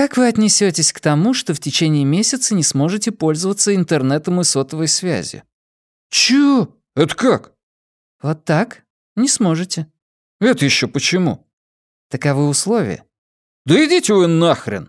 Как вы отнесетесь к тому, что в течение месяца не сможете пользоваться интернетом и сотовой связью? Чё? Это как? Вот так? Не сможете. Это еще почему? Таковы условия. Да идите вы нахрен.